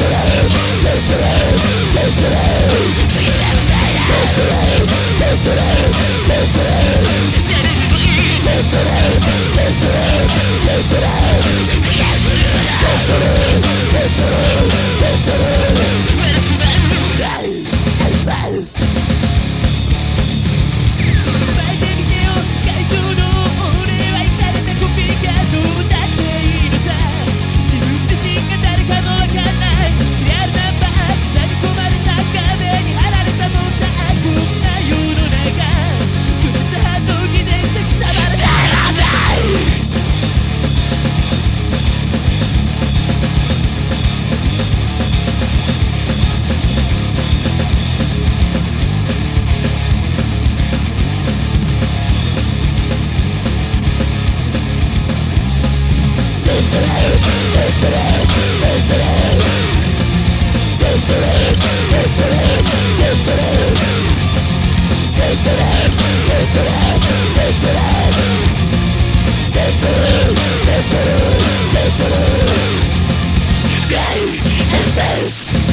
Mr. M, Mr. Gay and